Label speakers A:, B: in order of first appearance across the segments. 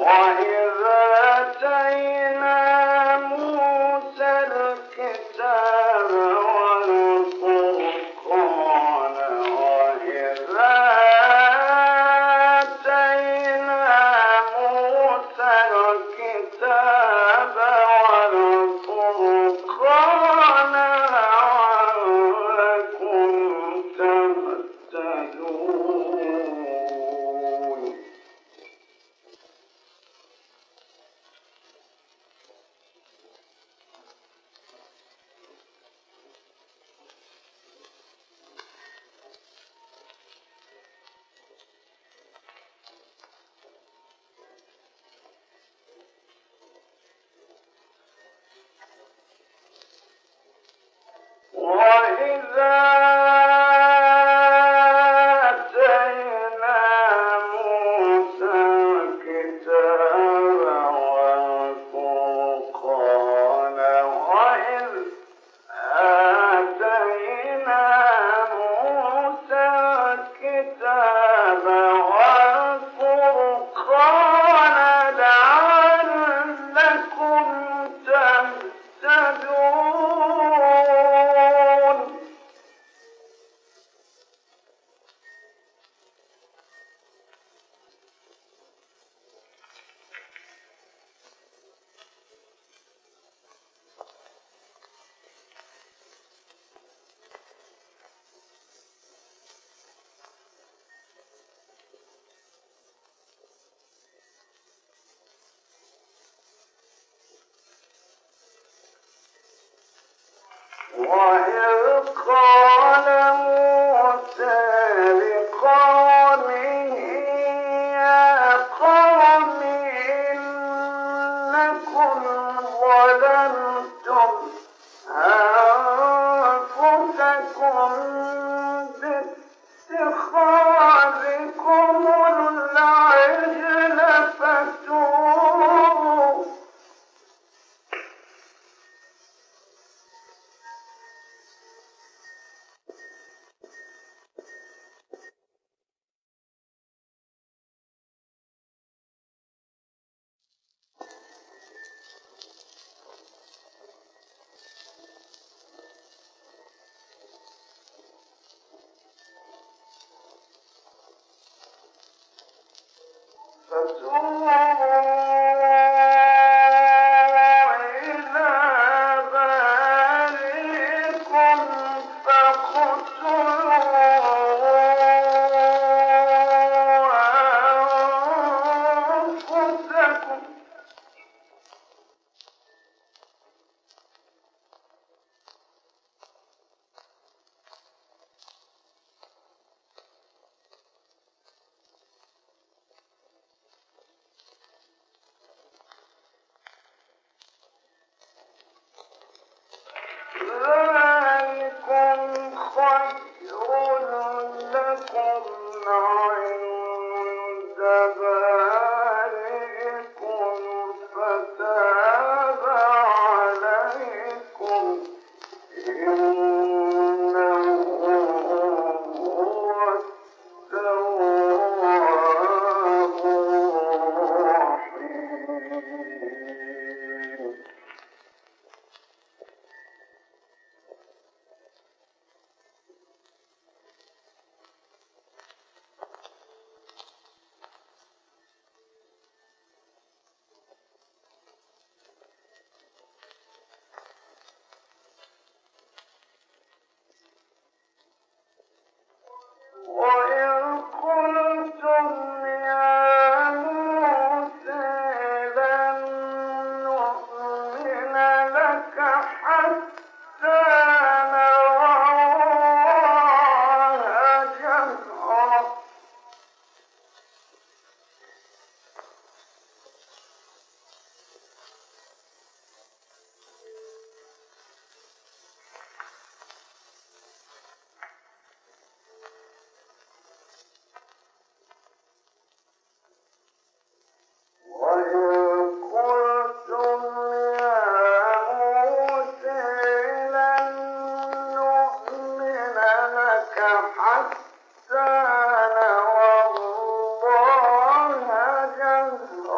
A: One Oh, Thank you.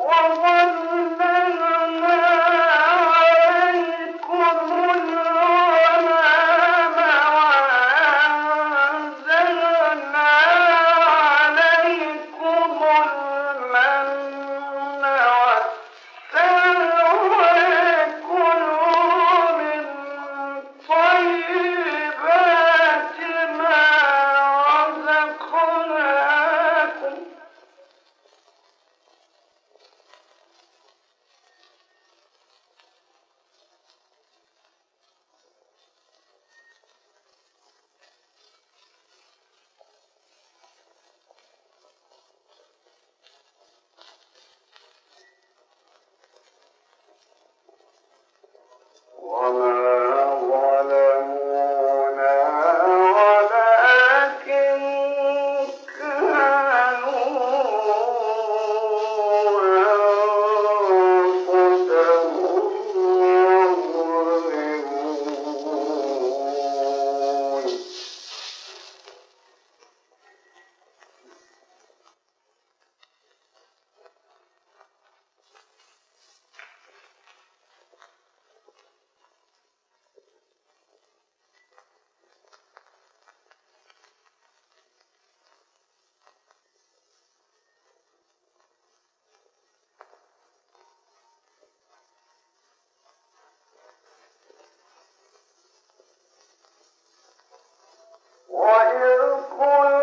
A: Oh, قل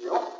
A: You?